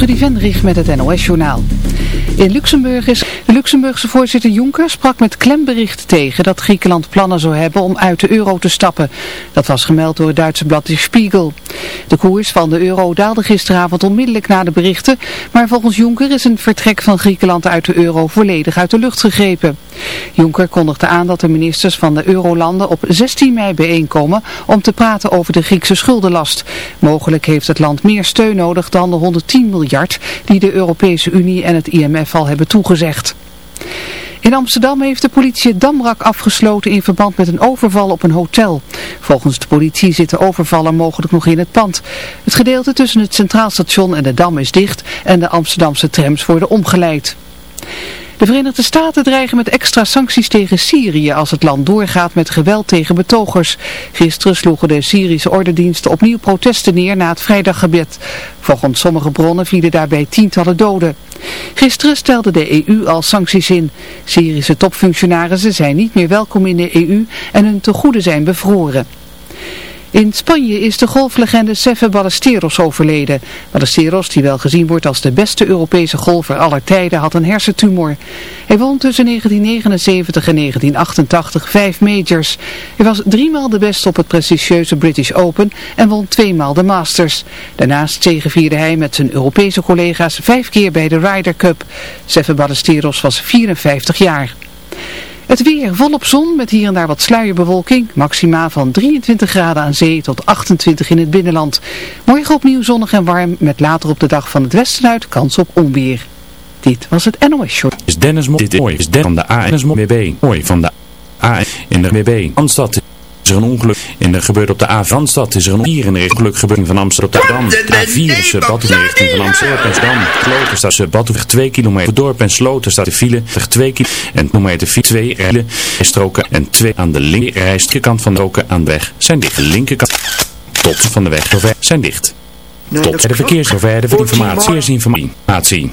Trudy Vendrich met het NOS-journaal. In Luxemburg is de Luxemburgse voorzitter Juncker sprak met klembericht tegen dat Griekenland plannen zou hebben om uit de euro te stappen. Dat was gemeld door het Duitse blad De Spiegel. De koers van de euro daalde gisteravond onmiddellijk na de berichten, maar volgens Juncker is een vertrek van Griekenland uit de euro volledig uit de lucht gegrepen. Juncker kondigde aan dat de ministers van de eurolanden op 16 mei bijeenkomen om te praten over de Griekse schuldenlast. Mogelijk heeft het land meer steun nodig dan de 110 die de Europese Unie en het IMF al hebben toegezegd. In Amsterdam heeft de politie het Damrak afgesloten in verband met een overval op een hotel. Volgens de politie zitten overvallen mogelijk nog in het pand. Het gedeelte tussen het Centraal Station en de Dam is dicht en de Amsterdamse trams worden omgeleid. De Verenigde Staten dreigen met extra sancties tegen Syrië als het land doorgaat met geweld tegen betogers. Gisteren sloegen de Syrische ordendiensten opnieuw protesten neer na het vrijdaggebed. Volgens sommige bronnen vielen daarbij tientallen doden. Gisteren stelde de EU al sancties in. Syrische topfunctionarissen zijn niet meer welkom in de EU en hun tegoeden zijn bevroren. In Spanje is de golflegende Sefe Ballesteros overleden. Ballesteros, die wel gezien wordt als de beste Europese golfer aller tijden, had een hersentumor. Hij won tussen 1979 en 1988 vijf majors. Hij was driemaal de beste op het prestigieuze British Open en won tweemaal de Masters. Daarnaast zegevierde hij met zijn Europese collega's vijf keer bij de Ryder Cup. Sefe Ballesteros was 54 jaar. Het weer volop zon met hier en daar wat sluierbewolking. Maxima van 23 graden aan zee tot 28 in het binnenland. Morgen opnieuw zonnig en warm met later op de dag van het westen uit kans op onweer. Dit was het NOS Short. Is Dennis Mo dit is van de ANSMB. Mooi van de A in de MB. Amstad is er een ongeluk. In de gebeurt op de A Randstad is er een hier in de ongeluk gebeurd van Amsterdam. A4 is Badhoeven richting van Amsterdam. Kloten staat ze Badhoeven 2 kilometer. Dorp en Sloten staat de file 2 kilometer. En kilometer 4 2 rijden stroken en 2 aan de linkerrijstkant van de roken aan de weg zijn dicht. De linkerkant tot van de weg zover zijn dicht. Tot de verkeerszover de informatie. Informatie.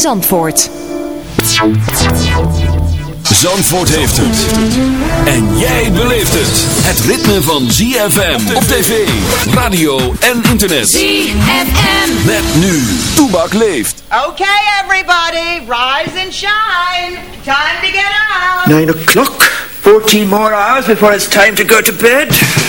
Zandvoort. Zandvoort heeft het. En jij beleeft het. Het ritme van ZFM op tv, radio en internet. ZFM. Met nu, Toebak leeft. Okay everybody, rise and shine. Time to get out. Nine o'clock. Fourteen more hours before it's time to go to bed.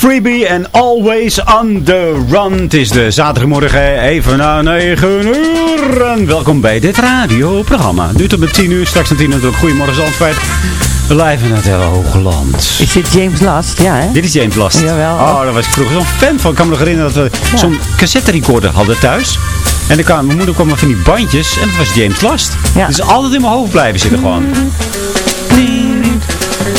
Freebie en Always on the Run. Het is de zaterdagmorgen even na 9 uur. En welkom bij dit radioprogramma. Nu tot met 10 uur, straks naar 10 uur. Goedemorgen Zandvoort. We live in het hele Hoogland. Is dit James Last? Ja, hè? Dit is James Last. Jawel. Oh, daar was ik vroeger zo'n fan van. Ik kan me nog herinneren dat we zo'n cassette recorder hadden thuis. En dan kwam, mijn moeder kwam van die bandjes en dat was James Last. Ja. Dus altijd in mijn hoofd blijven zitten gewoon.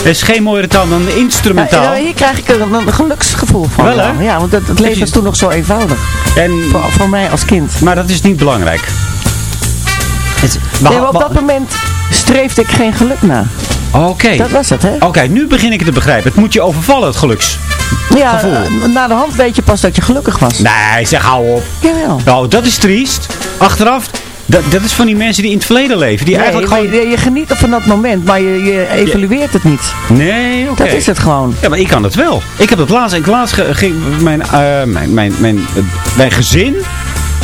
Er is geen mooiere taal dan instrumentaal. Ja, hier krijg ik een, een geluksgevoel van. Wel, hè? Ja, want het, het leven was toen nog zo eenvoudig. En, Voor, voor mij als kind. maar dat is niet belangrijk. Het, Nee, maar op dat moment streefde ik geen geluk na. Oké. Dat was het, hè? Oké, nu begin ik het te begrijpen. Het moet je overvallen, het geluks. Ja, gevoel. eh, na de hand weet je pas dat je gelukkig was. Nee, zeg hou op. Jawel. Nou, dat is triest. Achteraf, dat, dat is van die mensen die in het verleden leven. Die Nee, eigenlijk gewoon... je, je geniet van dat moment, maar je, je evalueert het niet. Nee, oké. Dat is het gewoon. Ja, maar ik kan het wel. Ik heb dat laatst, ik laatst ging, mijn, eh, mijn, mijn, mijn, eh, mijn gezin,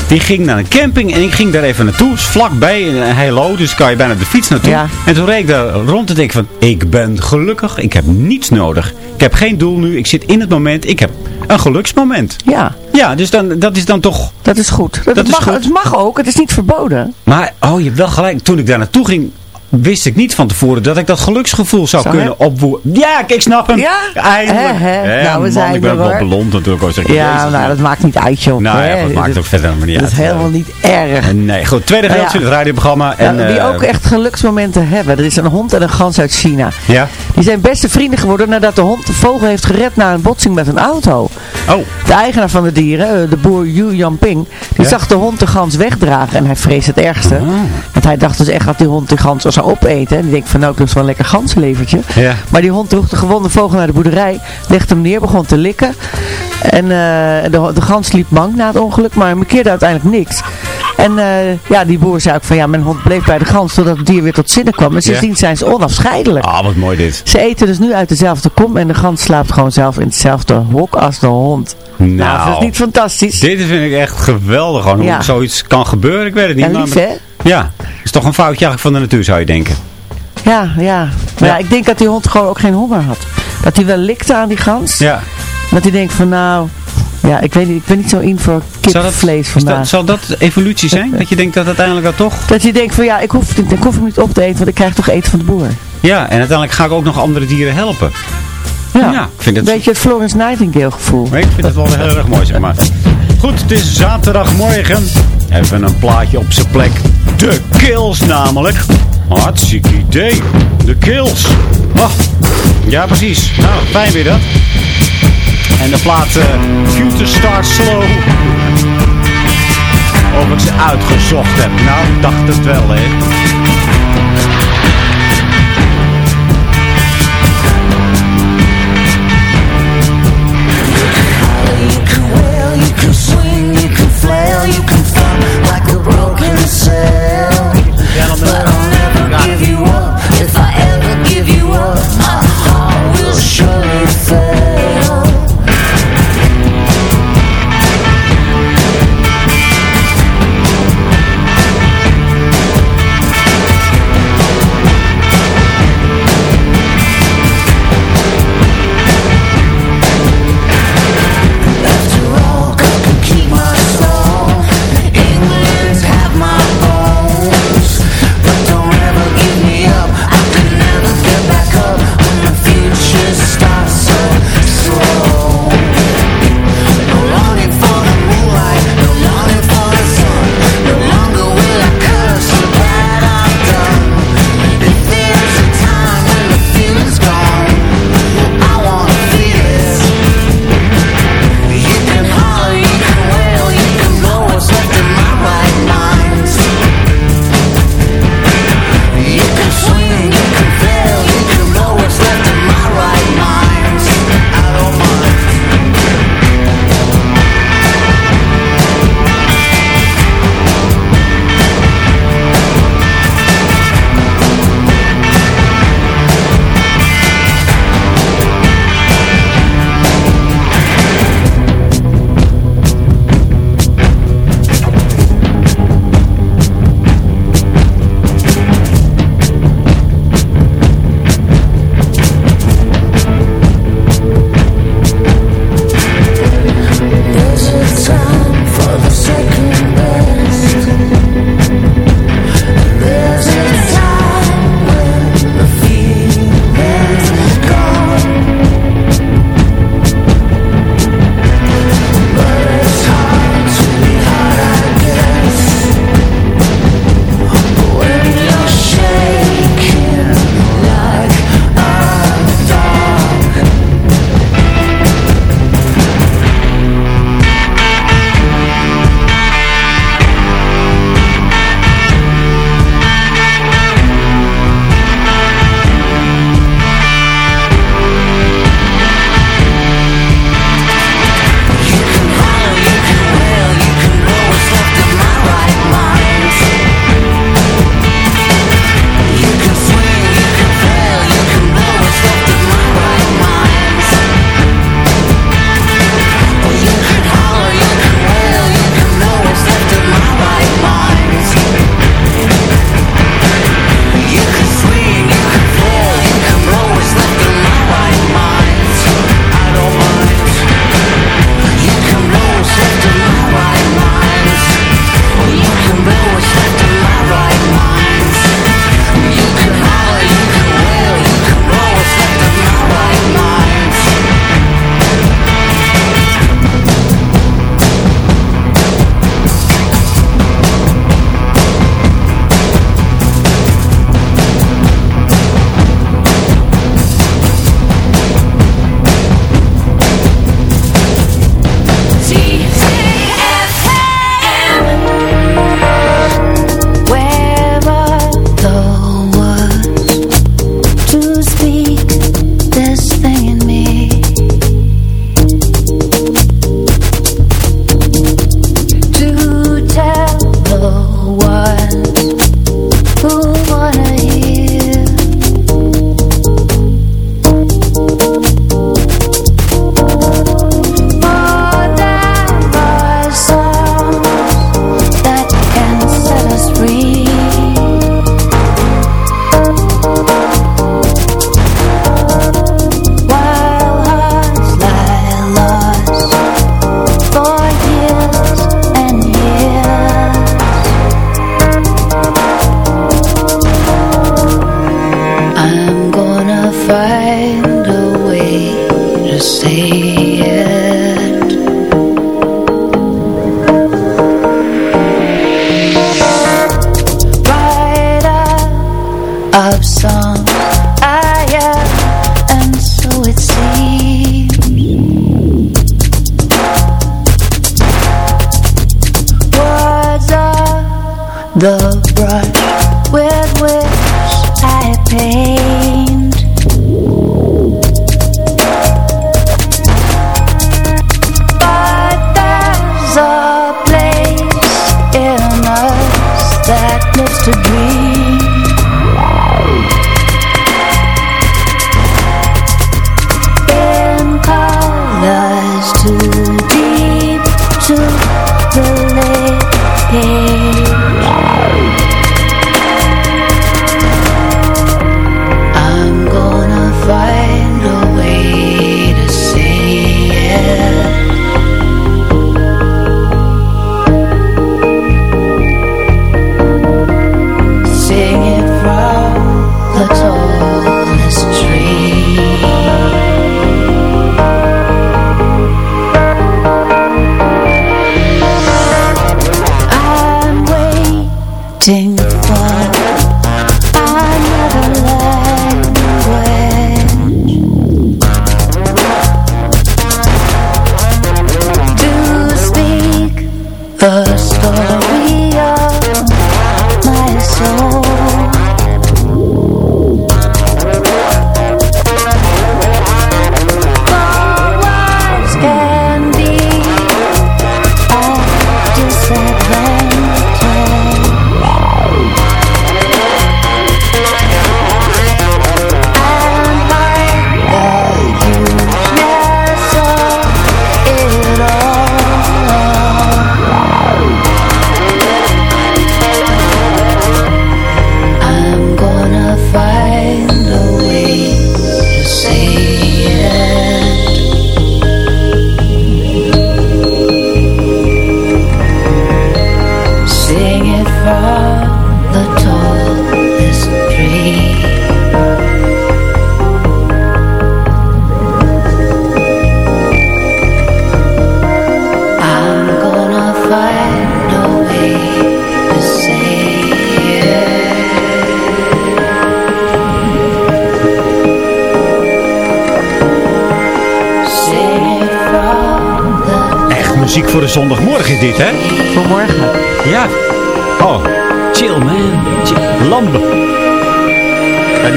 die ging naar een camping en ik ging daar even naartoe. Is vlakbij in Heilo, dus kan je bijna de fiets naartoe. Ja. En toen reed ik daar rond en denk ik van, ik ben gelukkig, ik heb niets nodig. Ik heb geen doel nu, ik zit in het moment, ik heb een geluksmoment. Ja, Ja, dus dan, dat is dan toch... dat is goed. Dat, mag, goed. Het mag ook, het is niet verboden. Maar, oh, je hebt wel gelijk. Toen ik daar naartoe ging, wist ik niet van tevoren dat ik dat geluksgevoel zou Zo, kunnen opvoeren. Ja, ik snap hem. Ja? Eindelijk. Hè. Nou, we man, zijn ik ben wel blond natuurlijk. Zeg ik, Ja, nou, dat maakt niet uit, joh. Nou ja, dat maakt dat- ook verder helemaal niet Dat uit. is helemaal niet erg. Nee, goed. Tweede Nou gedeelte ja. van het radioprogramma. Ja, En, die eh, ook echt geluksmomenten hebben. Er is een hond en een gans uit China. Ja? Die zijn beste vrienden geworden nadat de hond de vogel heeft gered na een botsing met een auto. Oh. De eigenaar van de dieren, eh, de boer Yu Yanping, die zag de hond de gans wegdragen en hij vrees het ergste. Ah. Want hij dacht dus echt dat die hond de gans zou opeten. En die denkt van nou, ik doe wel een lekker ganzenlevertje. Ja. Maar die hond droeg de gewonde vogel naar de boerderij, legde hem neer, begon te likken. En eh, de, de gans liep mank na het ongeluk, maar markeerde uiteindelijk niks. En eh, ja, die boer zei ook van ja, mijn hond bleef bij de gans totdat het dier weer tot zinnen kwam. En sindsdien zijn ze onafscheidelijk. Ah, wat mooi dit. Ze eten dus nu uit dezelfde kom en de gans slaapt gewoon zelf in hetzelfde hok als de hond. Nou, Nou, dat is niet fantastisch. Dit vind ik echt geweldig. Gewoon Ja. hoe zoiets kan gebeuren. Ik weet het niet. Ja, maar- lief hè? Ja, is toch een foutje eigenlijk van de natuur zou je denken. Ja, ja. Maar Ja. ja. ik denk dat die hond gewoon ook geen honger had. Dat hij wel likte aan die gans. Ja. Dat hij denkt van nou, ja, ik weet niet, ik ben niet zo in voor kipvlees vandaag. dat, zal dat evolutie zijn? Dat je denkt dat uiteindelijk dat toch... Dat je denkt van ja, ik hoef, ik hoef hem niet op te eten, want ik krijg toch eten van de boer. Ja, en uiteindelijk ga ik ook nog andere dieren helpen. Ja, Ja, ik vind het- Weet je, het Florence Nightingale gevoel. Maar ik vind het wel heel erg mooi, zeg maar. Goed, het is zaterdagmorgen. Even een plaatje op zijn plek. De Kills namelijk. Hartstikke idee. De Kills. Oh, ja, precies. Nou, fijn weer dat. En de plaat eh Future Start Slow. Of ik ze uitgezocht heb. Nou, ik dacht het wel, hè. Can swing, you can flail, you can fall like a broken sail.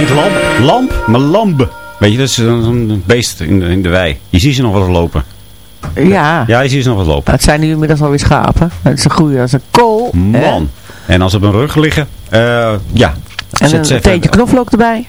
Niet lamp, lamp, maar lambe. Weet je, dat is een, een beest in de, in de wei. Je ziet ze nog wel eens lopen. Ja. Ja, je ziet ze nog wel eens lopen. Het zijn nu inmiddels alweer schapen. Het is een groeien als een kool. hè? Man. En als ze op hun rug liggen, eh, ja. En een even- teentje knoflook erbij.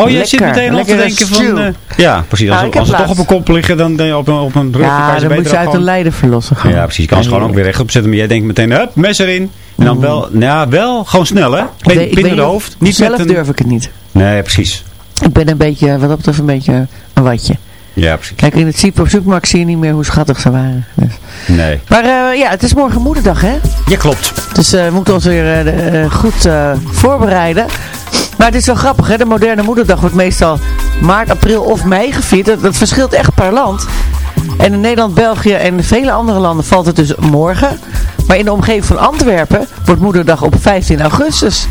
Oh, jij zit Lekker. meteen al te Lekker denken stew. van... eh, ja, precies. Als, als ze toch op een kop liggen, dan dan op een, op een rug. kan Ja, ze dan moet je uit de lijden verlossen. gewoon. Ja, precies. Je kan ze gewoon ook weer rechtop zetten. Maar jij denkt meteen, hup, mes erin. En dan wel, nou ja, wel gewoon snel, hè? Pin, de niet- hoofd. Niet Zelf met een... durf ik het niet. Nee, precies. Ik ben een beetje, wat dat betreft, een beetje een watje. Ja, precies. Kijk, in het supermarkt zie je niet meer hoe schattig ze waren. Dus. Nee. Maar eh, ja, het is morgen moederdag, hè? Ja, klopt. Dus eh, we moeten ons weer eh, goed eh, voorbereiden. Maar het is wel grappig, hè? De moderne moederdag wordt meestal maart, april of mei gevierd. Dat, dat verschilt echt per land. En in Nederland, België en vele andere landen valt het dus morgen. Maar in de omgeving van Antwerpen wordt moederdag op 15 augustus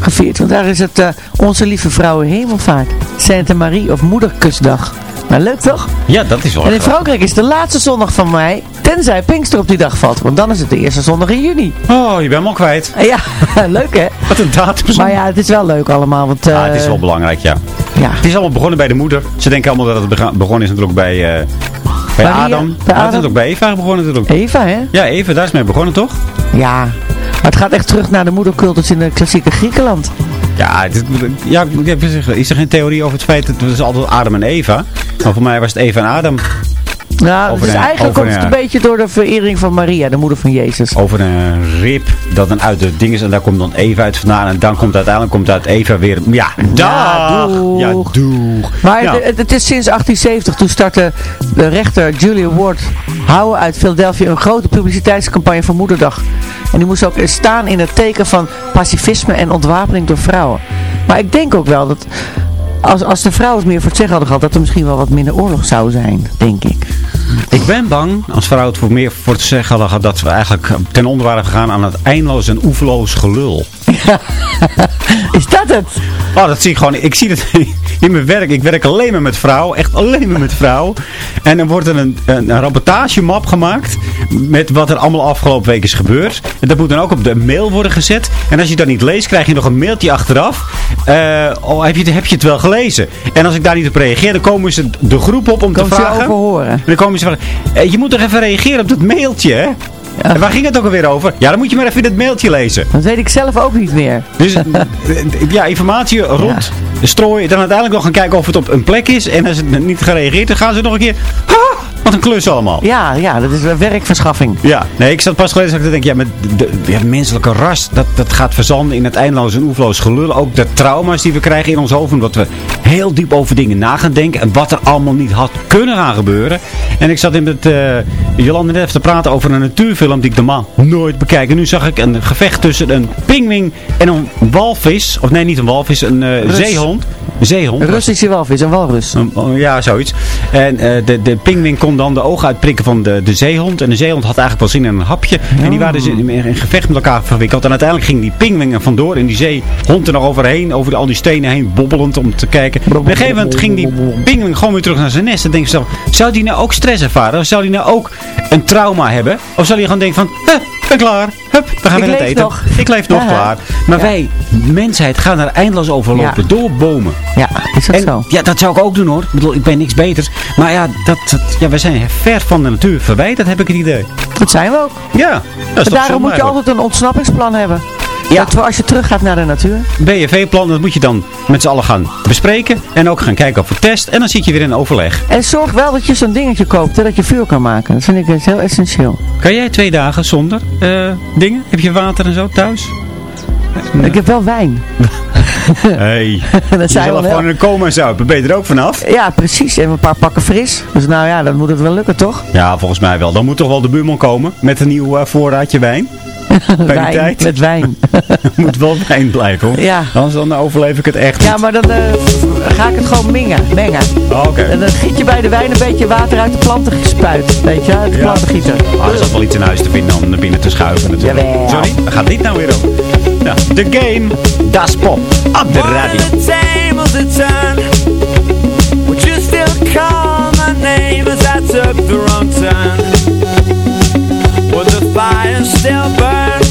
gevierd. Want daar is het eh, Onze Lieve Vrouwen Hemelvaart. Sainte Marie of Moederkusdag. Nou, leuk toch? Ja, dat is wel En in. Frankrijk is de laatste zondag van mei, tenzij Pinkster op die dag valt. Want dan is het de eerste zondag in juni. Oh, je bent hem al kwijt. Ja, leuk hè? Wat een datum. Maar ja, het is wel leuk allemaal. Want, Ah, het is eh, wel belangrijk, ja. Ja. Het is allemaal begonnen bij de moeder. Ze denken allemaal dat het begonnen is natuurlijk bij, eh, bij Maria, Adam. bij is Adam. ook bij Eva begonnen natuurlijk. Eva hè? Ja, Eva, daar is mee begonnen toch? Ja. Maar het gaat echt terug naar de moedercultus in het klassieke Griekenland. Ja, is, ja ik heb gezegd, is er geen theorie over het feit dat het altijd Adam en Eva? Maar voor mij was het Eva en Adam Nou, Over het is een- eigenlijk komt het een- een beetje door de verering van Maria, de moeder van Jezus. over een rib dat dan uit de ding is en daar komt dan Eva uit vandaan en dan komt uiteindelijk komt uit Eva weer, ja, dag! doeg. Ja, doeg! Maar Ja. het, het is sinds 1870, toen startte de rechter Julia Ward Howe uit Philadelphia een grote publiciteitscampagne voor Moederdag. En die moest ook staan in het teken van pacifisme en ontwapening door vrouwen. Maar ik denk ook wel dat als, als de vrouwen het meer voor het zeggen hadden gehad, dat er misschien wel wat minder oorlog zou zijn, denk ik. Ik ben bang, als vrouwen het voor meer voor te zeggen hadden gehad, dat we eigenlijk ten onder waren gegaan aan het eindeloos en oeverloos gelul. Is dat het? Oh, dat zie ik gewoon. Ik zie het in mijn werk. Ik werk alleen maar met vrouwen. Echt alleen maar met vrouwen. En dan wordt er een, een, een rapportagemap gemaakt. Met wat er allemaal afgelopen week is gebeurd. En dat moet dan ook op de mail worden gezet. En als je dat niet leest, krijg je nog een mailtje achteraf. Eh, oh, heb, je, het- heb je het wel gelezen? En als ik daar niet op reageer, dan komen ze de groep op om Komen te ze vragen. overhoren? En dan komen ze van, eh, je moet toch even reageren op dat mailtje, hè? En waar ging het ook alweer over? Ja, dan moet je maar even in het mailtje lezen. Dat weet ik zelf ook niet meer. Dus eh, ja, informatie rond strooien. Dan uiteindelijk nog gaan kijken of het op een plek is. En als het niet gereageerd dan gaan ze nog een keer... "Ha, wat een klus allemaal. Ja, ja, dat is werkverschaffing. Ja, nee, ik zat pas geleden dat ik denk, ja, met de, ja, de menselijke ras, dat, dat gaat verzanden in het eindeloos en oefloos gelul. Ook de trauma's die we krijgen in ons hoofd, omdat we heel diep over dingen na gaan denken en wat er allemaal niet had kunnen gaan gebeuren. En ik zat in met uh, Jolande net even te praten over een natuurfilm die ik normaal nooit bekijk. En nu zag ik een gevecht tussen een pingwing en een walvis, of nee, niet een walvis, een eh, zeehond. Een zeehond. Een Russische walvis, een walrus. Um, Ja, zoiets. En eh, de, de pinguïn kon dan de ogen uitprikken van de, de zeehond. En de zeehond had eigenlijk wel zin in een hapje. En die waren dus in, in een gevecht met elkaar verwikkeld. En uiteindelijk ging die pinguïn er vandoor. En die zeehond er nog overheen. Over al die stenen heen bobbelend om te kijken. Op een gegeven moment ging die pinguïn gewoon weer terug naar zijn nest. En denk je zo, zou die nou ook stress ervaren? Of zou die nou ook een trauma hebben? Of zou die gewoon denken van, ik ben klaar. Hup, we gaan Ik weer het eten. nog. Ik leef nog Ja. klaar. Maar Ja. wij, mensheid, gaan er eindeloos over lopen. Ja. Door bomen. Ja, is dat En, zo? Ja, dat zou ik ook doen hoor. Ik bedoel, ik ben niks beters. Maar ja, dat, dat- ja, we zijn ver van de natuur verwijderd, heb ik het idee. Dat zijn we ook. Ja, dat is Daarom moet je altijd een ontsnappingsplan hebben. Ja. Dat als je teruggaat naar de natuur. BFV-plan, dat moet je dan met z'n allen gaan bespreken. En ook gaan kijken of het test. En dan zit je weer in overleg. En zorg wel dat je zo'n dingetje koopt, hè, dat je vuur kan maken. Dat vind ik dus heel essentieel. Kan jij twee dagen zonder eh, dingen? Heb je water en zo thuis? Ik heb wel wijn. Hey, dat je zijn zal gewoon in komen en zo. Ben je er ook vanaf? Ja, precies. En een paar pakken fris. Dus nou ja, dan moet het wel lukken, toch? Ja, volgens mij wel. Dan moet toch wel de buurman komen met een nieuw eh, voorraadje wijn. Bij die wijn, tijd. met wijn. moet wel wijn blijven hoor. Ja. Anders dan overleef ik het echt Ja, maar dan eh, ga ik het gewoon mengen. mengen. Oh, Oké. En dan giet je bij de wijn een beetje water uit de planten gespuit. Weet je, uit de Ja. planten gieten. Ah, er zat wel iets in huis te vinden om naar binnen te schuiven natuurlijk. Jawel. Sorry, waar gaat dit nou weer over? Ja, The Game, Das Pop, op de radio. Would you still call my name as I took the wrong turn? Would the fire still burn?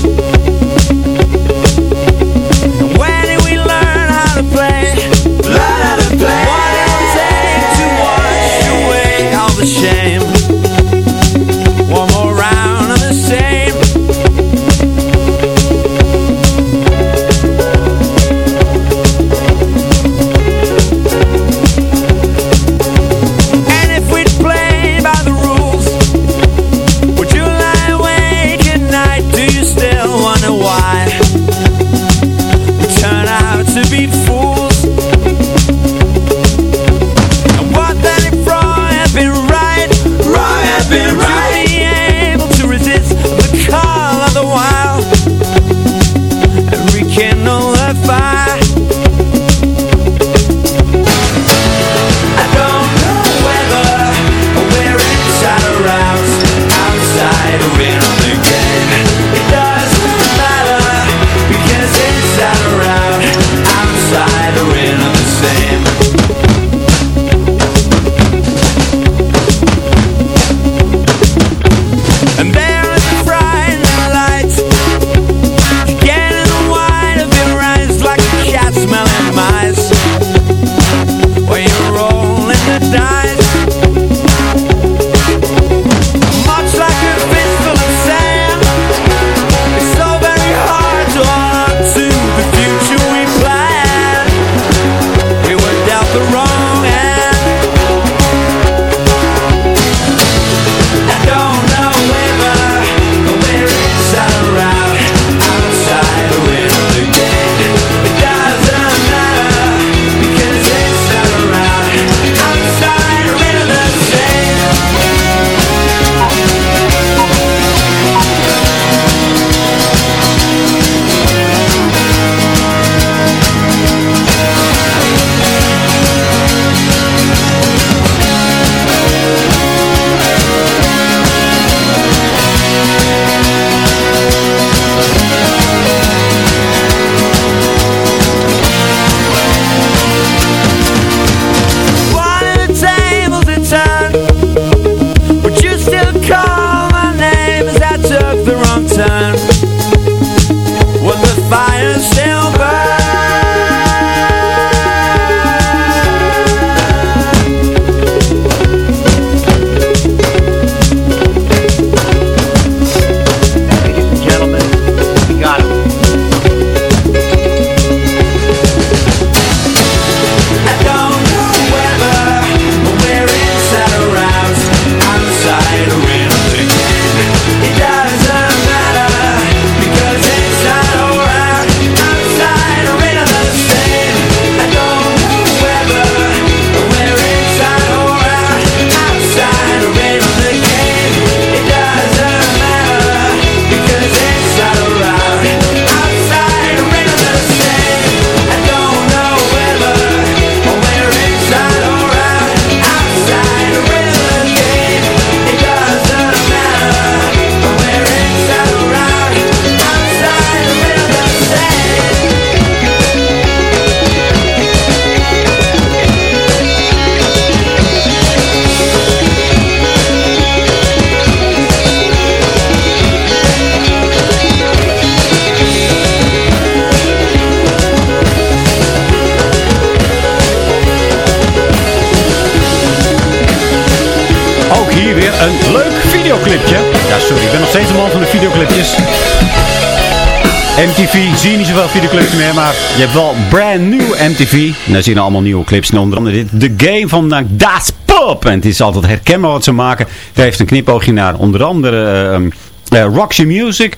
MTV, zie je niet zoveel videoclips meer, maar je hebt wel brand new MTV. En daar zien we allemaal nieuwe clips. En onder andere dit, de game van Das Pop. En het is altijd herkenbaar wat ze maken. Daar heeft een knipoogje naar onder andere uh, Roxy Music.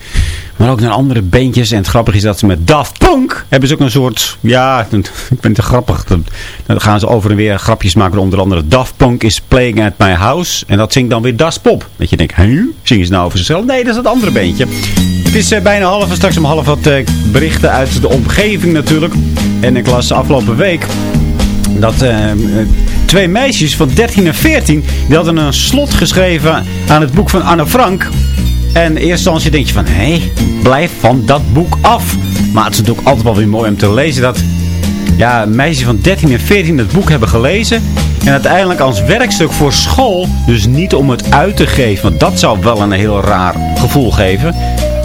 Maar ook naar andere beentjes. En het grappige is dat ze met Daft Punk hebben ze ook een soort... Ja, ik vind het grappig. Dan, gaan ze over en weer grapjes maken. Onder andere Daft Punk is playing at my house. En dat zingt dan weer Das Pop. Dat je denkt, huh? Zingen ze nou over zichzelf? Nee, dat is het andere beentje. Is uh, bijna half straks om half wat uh, berichten uit de omgeving natuurlijk. En ik las afgelopen week dat uh, twee meisjes van 13 en 14... die hadden een slot geschreven aan het boek van Anne Frank... En in eerste instantie denk je van, hé, blijf van dat boek af. Maar het is natuurlijk altijd wel weer mooi om te lezen dat ja, meisjes van 13 en 14 het boek hebben gelezen. En uiteindelijk als werkstuk voor school, dus niet om het uit te geven. Want dat zou wel een heel raar gevoel geven.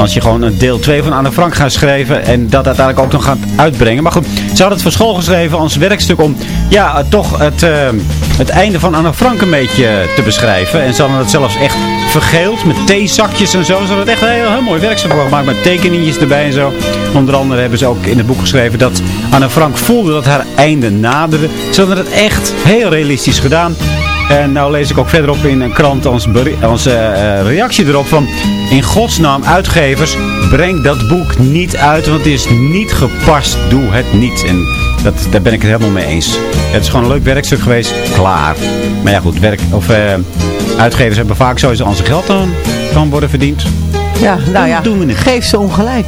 Als je gewoon een deel 2 van Anne Frank gaat schrijven en dat uiteindelijk ook nog gaat uitbrengen. Maar goed, ze hadden het voor school geschreven als werkstuk om ja, toch het, uh, het einde van Anne Frank een beetje te beschrijven. En ze hadden het zelfs echt vergeeld met theezakjes en zo. Ze hadden het echt een heel, heel mooi werkstuk voor gemaakt met tekeningetjes erbij en zo. Onder andere hebben ze ook in het boek geschreven dat Anne Frank voelde dat haar einde naderde. Ze hadden het echt heel realistisch gedaan. En nou lees ik ook verderop in een krant onze, onze uh, reactie erop van... In godsnaam, uitgevers, breng dat boek niet uit, want het is niet gepast. Doe het niet. En dat, daar ben ik het helemaal mee eens. Het is gewoon een leuk werkstuk geweest. Klaar. Maar ja goed, werk, of, uh, uitgevers hebben vaak sowieso als er geld dan kan worden verdiend. Ja, nou ja, doen we niet. geef ze ongelijk.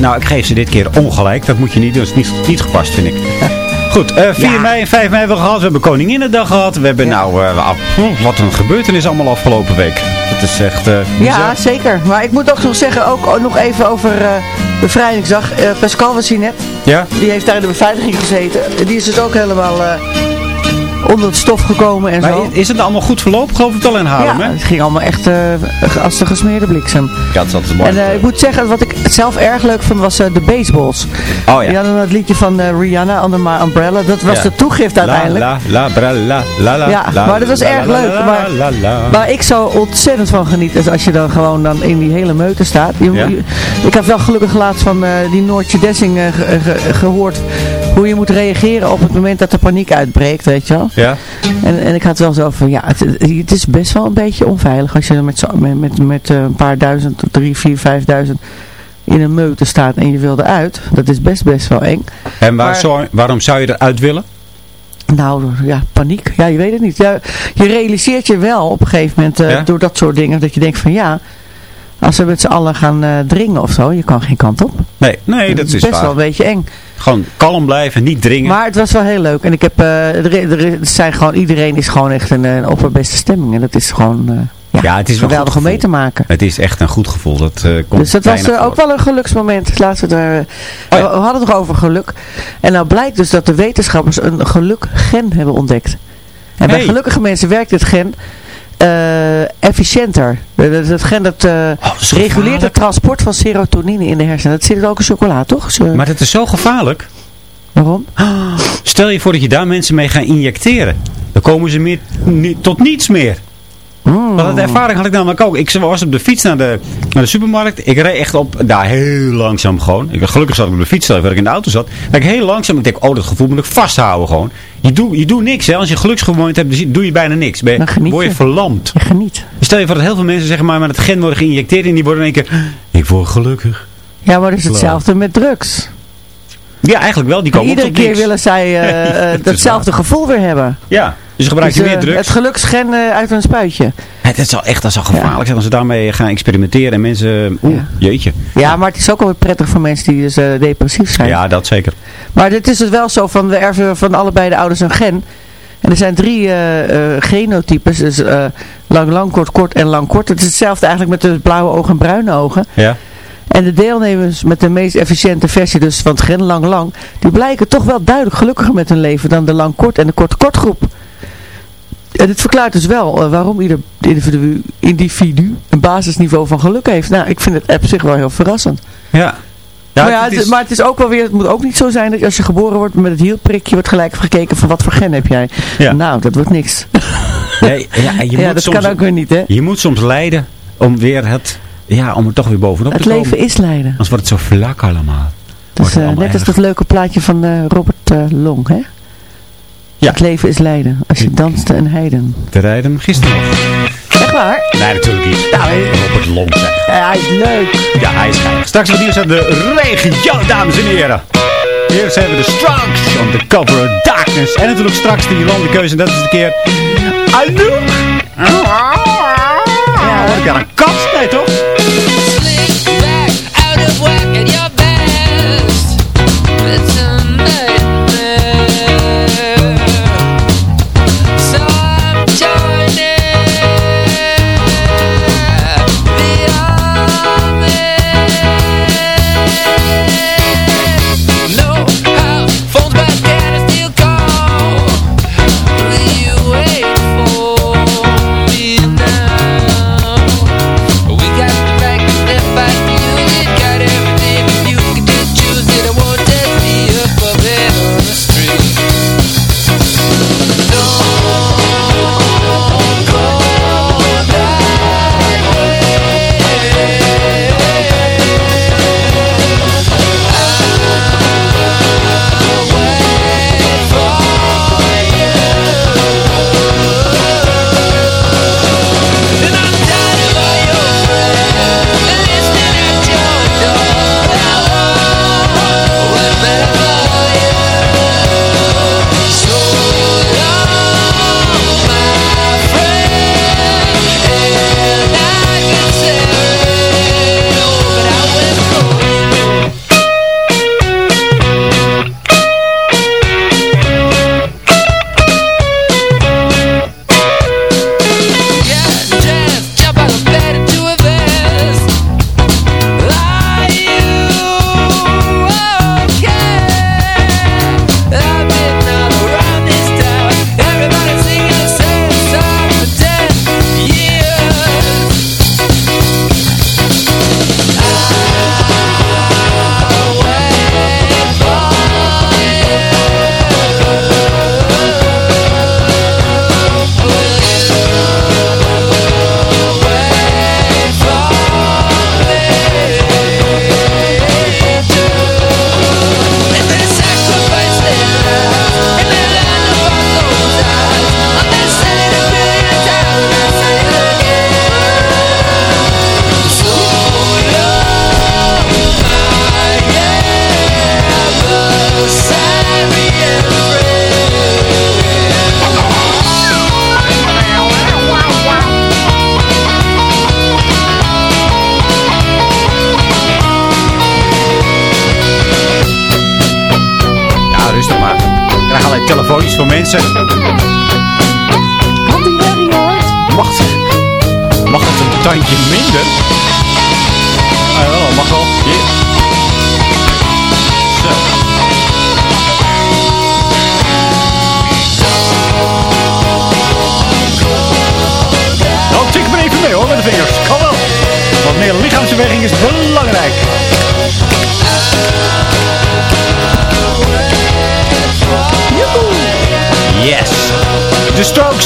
Nou, ik geef ze dit keer ongelijk. Dat moet je niet doen. Dat is niet, niet gepast, vind ik. Goed, uh, 4 ja. mei en 5 mei hebben we gehad. We hebben Koninginnedag gehad. We hebben ja. nou, uh, wat een gebeurtenis allemaal afgelopen week. Het is echt... Uh, ja, zeker. Maar ik moet ook nog zeggen, ook nog even over bevrijdingsdag. Pascal was hier net. Ja? Die heeft daar in de beveiliging gezeten. Die is dus ook helemaal onder het stof gekomen en maar zo. is het allemaal goed verlopen? Geloof ik wel in Haarlem, ja, hè? het ging allemaal echt uh, als de gesmeerde bliksem. Ja, dat is altijd mooi. En uh, ik moet zeggen, wat ik zelf erg leuk vond, was uh, de baseballs. Oh ja. Die hadden het liedje van Rihanna, Under My Umbrella. Dat was ja. de toegift uiteindelijk. La, la, la, la, la, la, ja, la, maar dat was la, erg la, leuk. La, maar, la, la. maar ik zou ontzettend van genieten als je dan gewoon dan in die hele meute staat. Je, ja. je, ik heb wel gelukkig laatst van die Noortje Dessing ge, ge, gehoord hoe je moet reageren op het moment dat de paniek uitbreekt, weet je wel. Ja. En, en ik had wel zo van, ja, het, het is best wel een beetje onveilig als je met, met, met, met een paar duizend, drie, vier, vijfduizend in een meute staat en je wil eruit. Dat is best best wel eng. En waar maar, waarom zou je eruit willen? Nou, ja, paniek. Ja, je weet het niet. Ja, je realiseert je wel op een gegeven moment uh, ja? door dat soort dingen dat je denkt van ja... Als we met z'n allen gaan uh, dringen of zo, je kan geen kant op. Nee, nee dat, dat is best waar. wel een beetje eng. Gewoon kalm blijven, niet dringen. Maar het was wel heel leuk. En ik heb, uh, er, er zijn gewoon, iedereen is gewoon echt een, een opperbeste stemming. En dat is gewoon, uh, ja, ja, het is geweldig om mee te maken. Het is echt een goed gevoel. Dat, uh, komt dus dat was ook wel een geluksmoment. Laten we, er, oh, ja. we hadden het over geluk. En nou blijkt dus dat de wetenschappers een gelukgen hebben ontdekt. En bij gelukkige mensen werkt dit gen efficiënter. Dat, dat gen dat uh, oh, dat reguleert het transport van serotonine in de hersenen. Dat zit ook in chocola, toch? Zo. Maar dat is zo gevaarlijk. Waarom? Stel je voor dat je daar mensen mee gaat injecteren. Dan komen ze meer, tot niets meer. Mm. Want de ervaring had ik namelijk ook. Ik was op de fiets naar de, naar de supermarkt. Ik reed echt op, daar heel langzaam gewoon. Ik, gelukkig zat ik op de fiets, terwijl ik in de auto zat. Dat ik heel langzaam, ik denk, oh dat gevoel moet ik vasthouden gewoon. Je doet je doet niks, hè. Als je geluksgewoond hebt, doe je bijna niks. Ben, Dan word je verlamd. Je geniet. Stel je voor dat heel veel mensen zeggen maar met het gen worden geïnjecteerd. En die worden in één keer, ik word gelukkig. Ja, maar dat is hetzelfde met drugs. Ja, eigenlijk wel. Die komen Iedere op keer niks. willen zij uh, uh, datzelfde gevoel weer hebben. Ja, dus gebruik je dus, meer drugs. Het geluksgen uh, uit een spuitje. Het, het zal echt dat zal gevaarlijk ja. zijn als ze daarmee gaan experimenteren. En mensen, oeh, ja. jeetje. Ja, maar het is ook wel weer prettig voor mensen die dus depressief zijn. Ja, dat zeker. Maar dit is het wel zo van, we erven van allebei de ouders een gen. En er zijn drie genotypes. Dus lang, lang, kort, kort en lang, kort. Het is hetzelfde eigenlijk met de blauwe ogen en bruine ogen. Ja. En de deelnemers met de meest efficiënte versie, dus van het gen lang-lang, die blijken toch wel duidelijk gelukkiger met hun leven dan de lang-kort en de kort-kort groep. En dit verklaart dus wel uh, waarom ieder individu, individu een basisniveau van geluk heeft. Nou, ik vind het op zich wel heel verrassend. Ja. Ja, maar, ja, het is... maar het is ook wel weer, het moet ook niet zo zijn dat als je geboren wordt met het hielprikje wordt gelijk gekeken van wat voor gen heb jij. Ja. Nou, dat wordt niks. Nee, ja, je ja moet dat soms, kan ook weer niet hè. Je moet soms lijden om weer het Ja, om er toch weer bovenop Het te komen. leven is lijden. Anders wordt het zo vlak allemaal. Het eh, allemaal net als dat leuke plaatje van eh, Robert eh, Long, hè? Ja. Het leven is lijden. Als je danste een heiden. Te rijden gisteren nog. Echt waar? Nee, natuurlijk niet. Nou, hè? Robert Long zeg. Ja, hij is leuk. Ja, hij is geinig. Straks wat nieuws uit de regio, dames en heren. Eerst hebben we de Strokes on the cover of darkness. En natuurlijk straks die landenkeuze. En dat is de keer... Anouk! Ja, hoor ik daar een kat? Nee, toch?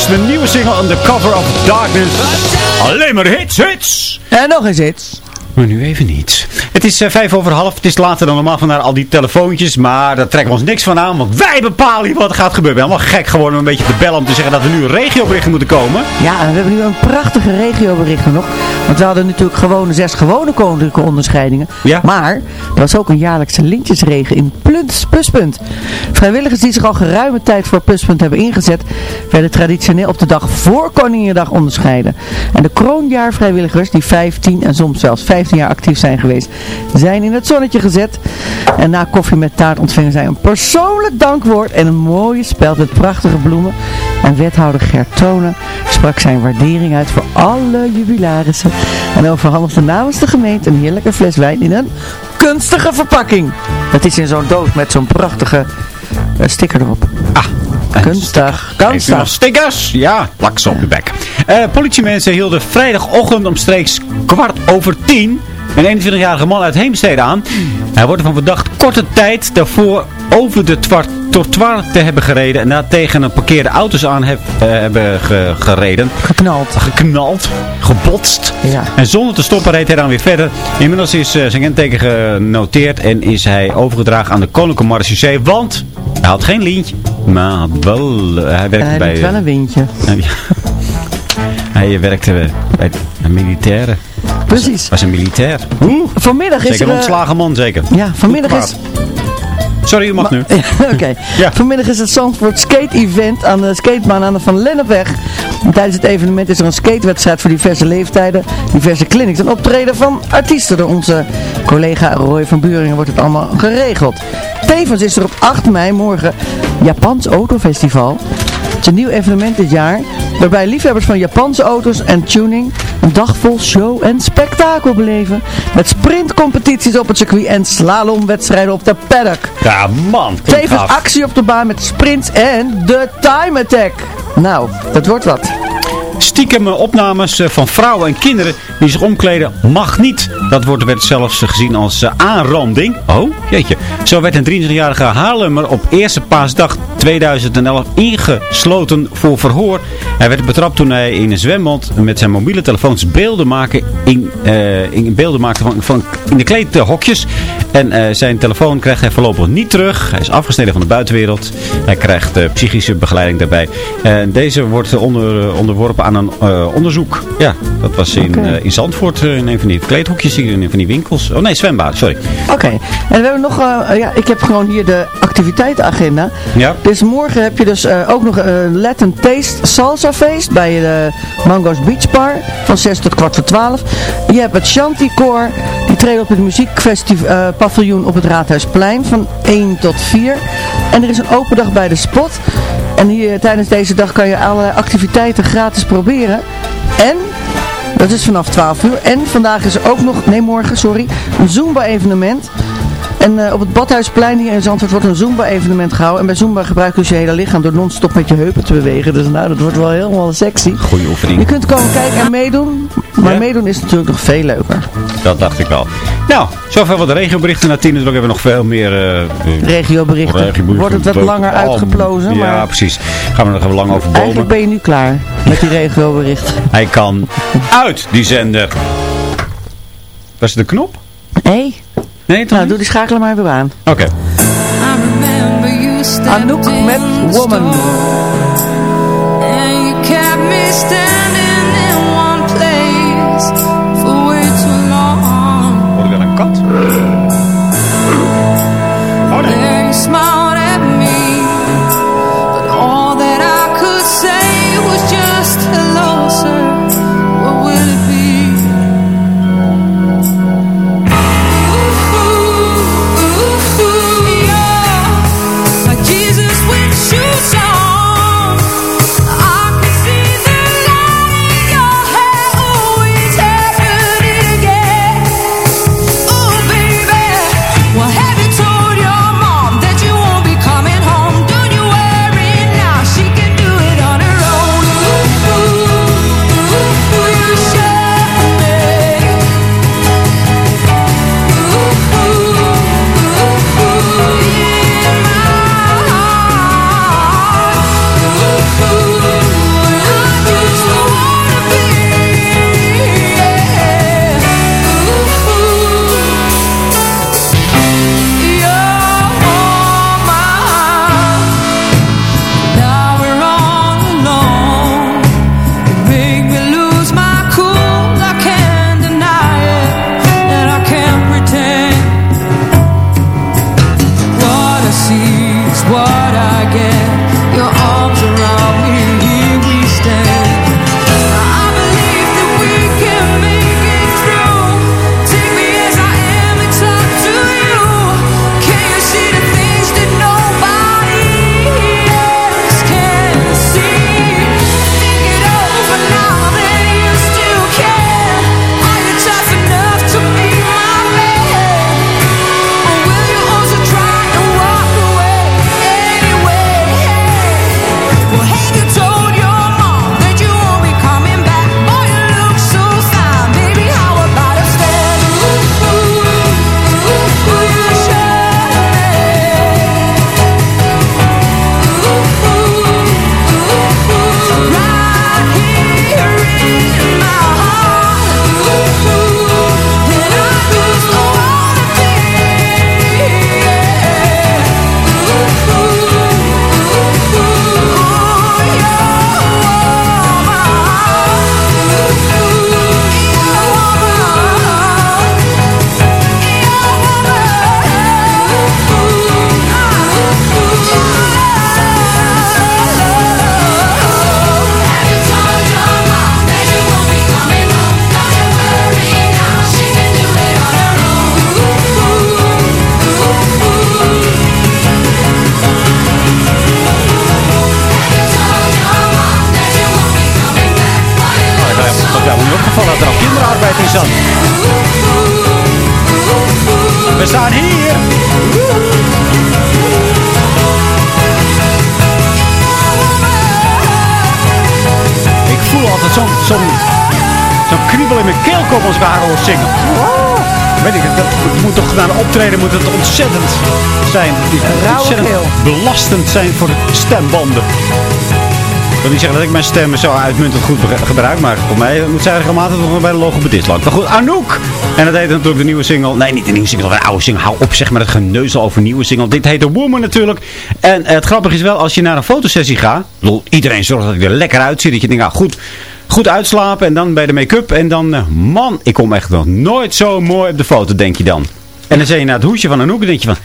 De nieuwe single the cover of Darkness. Alleen maar hits, hits. En nog eens iets. Maar nu even niet. Het is eh, vijf over half. Het is later dan normaal vandaar al die telefoontjes. Maar daar trekken we ons niks van aan. Want wij bepalen hier wat er gaat gebeuren. We zijn helemaal gek geworden om een beetje te bellen. Om te zeggen dat er nu regioberichten moeten komen. Ja, en we hebben nu een prachtige regioberichten nog. Want we hadden natuurlijk gewone zes gewone koninklijke onderscheidingen. Ja. Maar er was ook een jaarlijkse lintjesregen in Pluspunt. Vrijwilligers die zich al geruime tijd voor Pluspunt hebben ingezet, werden traditioneel op de dag voor Koninginnedag onderscheiden. En de kroonjaarvrijwilligers, die 15 en soms zelfs 15 jaar actief zijn geweest, zijn in het zonnetje gezet. En na koffie met taart ontvingen zij een persoonlijk dankwoord en een mooie speld met prachtige bloemen. En wethouder Gert Tonen sprak zijn waardering uit voor alle jubilarissen. En overhandigde namens de gemeente een heerlijke fles wijn in een kunstige verpakking. Het is in zo'n doos met zo'n prachtige sticker erop. Ah, Kunstig. Kunstig. stickers? Ja, plak ze op de bek. Eh, politiemensen hielden vrijdagochtend omstreeks kwart over tien een 21-jarige man uit Heemstede aan. Hij wordt ervan verdacht korte tijd daarvoor over de trottoir te hebben gereden. En daar tegen een parkeerde auto's aan heb, eh, hebben ge- gereden. Geknald. Geknald. Gebotst. Ja. En zonder te stoppen reed hij dan weer verder. Inmiddels is eh, zijn kenteken genoteerd en is hij overgedragen aan de Koninklijke Marechaussee. Want hij had geen lintje. Maar had wel, eh, hij werkte Hij bij... wel een windje. hij werkte bij een militaire. Precies. Was een militair. Vanmiddag is Zeker er... een eh, ontslagen man, zeker. Ja, vanmiddag is... Sorry, u mag nu. Oké. Vanmiddag is het Zandvoort Skate Event aan de skatebaan aan de Van Lennepweg. En tijdens het evenement is er een skatewedstrijd voor diverse leeftijden, diverse clinics en optreden van artiesten. Door onze collega Roy van Buringen wordt het allemaal geregeld. Tevens is er op 8 mei morgen Japans Autofestival. Het is een nieuw evenement dit jaar, waarbij liefhebbers van Japanse auto's en tuning een dag vol show en spektakel beleven. Met sprintcompetities op het circuit en slalomwedstrijden op de paddock. Ja, man. Tevens actie op de baan met sprints en de time attack. Nou, dat wordt wat. Stiekem opnames eh, van vrouwen en kinderen die zich omkleden mag niet. Dat wordt, werd zelfs eh, gezien als eh, aanranding. Oh, jeetje. Zo werd een 23-jarige Haarlemmer op eerste paasdag 2011 ingesloten voor verhoor. Hij werd betrapt toen hij in een zwembad met zijn mobiele telefoons beelden maakte in, eh, in beelden maakte van, van in de kleedhokjes. En eh, zijn telefoon krijgt hij voorlopig niet terug. Hij is afgesneden van de buitenwereld. Hij krijgt eh, psychische begeleiding daarbij. En deze wordt eh, onder, onderworpen aan een onderzoek. Ja, dat was in, in Zandvoort in een van die kleedhokjes hier, in een van die winkels. Oh nee, zwembad, sorry. Oké, en we hebben nog, ja, ik heb gewoon hier de activiteitenagenda. Ja. Dus morgen heb je dus ook nog een Latin Taste Salsa Feest bij de Mango's Beach Bar van 6 tot kwart voor 12. Je hebt het Shanty Core, die treden op het muziekpaviljoen op het Raadhuisplein van 1 tot 4. En er is een open dag bij de Spot. En hier tijdens deze dag kan je allerlei activiteiten gratis proberen. En dat is vanaf 12 uur. En vandaag is er ook nog, nee morgen, sorry, een Zumba-evenement. En eh, op het Badhuisplein hier in Zandvoort wordt een Zumba-evenement gehouden. En bij Zumba gebruik je dus je hele lichaam door non-stop met je heupen te bewegen. Dus nou, dat wordt wel helemaal sexy. Goeie oefening. Je kunt komen kijken en meedoen. Maar Ja? meedoen is natuurlijk nog veel leuker. Dat dacht ik wel. Nou, zover wat regioberichten. Na tien uur hebben we nog veel meer... eh, Regioberichten. Wordt het wat langer Oh, uitgeplozen. Ja, maar precies. Gaan we nog even lang over bomen. eigenlijk ben je nu klaar met die regioberichten. Hij kan uit die zender. Was het de knop? Hé? Nee, toch Nou, niet? doe die schakelen maar weer aan. Oké. Anouk met Woman. And you kept me standing in one place for way too long. Hoor ik wel een kat? Oh nee. There you dat moet toch na een optreden moet het ontzettend zijn. Het ontzettend belastend zijn voor de stembanden. Ik wil niet zeggen dat ik mijn stem zo uitmuntend goed gebruik, maar voor mij moet zij regelmatig nog bij de logopedist langs. Maar goed, Anouk! En dat heet natuurlijk de nieuwe single. Nee, niet de nieuwe single, de oude single. Hou op zeg maar het geneuzel over nieuwe single. Dit heet The Woman natuurlijk. En eh, het grappige is wel, als je naar een fotosessie gaat. ik Iedereen zorgt dat hij er lekker uitziet. Dat je denkt, nou goed, goed uitslapen en dan bij de make-up. En dan, eh, man, ik kom echt nog nooit zo mooi op de foto, denk je dan. En dan zie je naar het hoesje van Anouk en denk je van...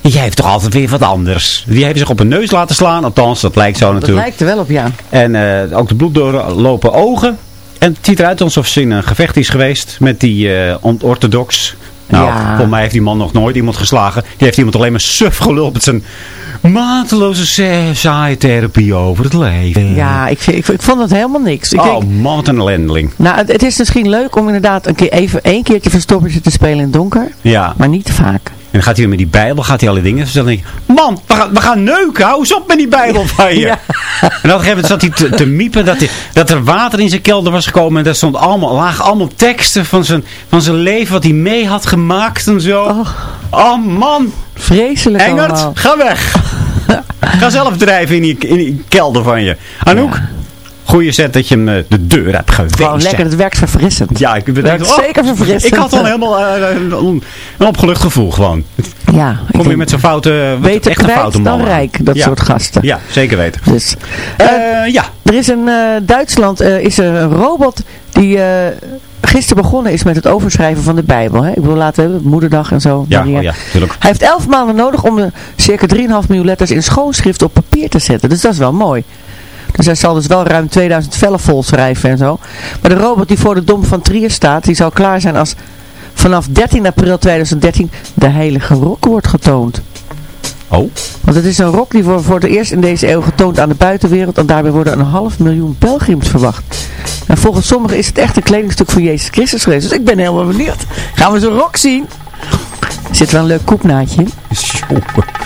Jij heeft toch altijd weer wat anders. Die heeft zich op een neus laten slaan. Althans, dat lijkt zo Dat natuurlijk. lijkt er wel op, ja. En eh, ook de bloed doorlopen ogen. En het ziet eruit alsof ze in een gevecht is geweest met die orthodox. Nou, Ja. volgens mij heeft die man nog nooit iemand geslagen. Die heeft iemand alleen maar suf geluld met zijn mateloze sa- saaie therapie over het leven. Ja, ik, ik, ik vond het helemaal niks. Ik oh denk, man, een nou, het, het is misschien leuk om inderdaad een keer even één keertje verstoppertje te spelen in het donker. Ja. Maar niet te vaak. En dan gaat hij met die bijbel, gaat hij alle dingen. Dus dan denk ik, man, we gaan, we gaan neuken. Hou eens op met die bijbel van je. Ja. En op een gegeven moment zat hij te, te miepen dat, hij, dat er water in zijn kelder was gekomen. En daar stond allemaal, lagen allemaal teksten van zijn, van zijn leven, wat hij mee had gemaakt en zo. Oh. Oh, man, Vreselijk Engert, allemaal. ga weg. ga zelf drijven in die, in die kelder van je. Anouk, goeie zet dat je hem eh, de deur hebt geweest. Gewoon lekker, het werkt verfrissend. Ja, ik ben Werkt zeker verfrissend. Ik had al helemaal eh, een, een opgelucht gevoel gewoon. Ja, Kom je met zo'n foute, beter echte foute dan rijk, dat Ja. soort gasten. Ja, zeker weten. Dus, Eh, eh, ja, er is eh, Duitsland eh, is er een robot die eh, gisteren begonnen is met het overschrijven van de Bijbel. Hè? Ik bedoel, laten we moederdag en zo. ja, oh, ja, natuurlijk. Hij heeft elf maanden nodig om de circa 3,5 miljoen letters in schoonschrift op papier te zetten. Dus dat is wel mooi. Dus hij zal dus wel ruim 2000 vellen vol schrijven en zo. Maar de robot die voor de Dom van Trier staat, die zal klaar zijn als vanaf 13 april 2013 de heilige rok wordt getoond. Oh, Want het is een rok die voor, voor het eerst in deze eeuw getoond aan de buitenwereld en daarbij worden een half miljoen pelgrims verwacht. En volgens sommigen is het echt een kledingstuk van Jezus Christus geweest. Dus ik ben helemaal benieuwd. Gaan we zo'n rok zien? Zit wel een leuk koepnaadje in.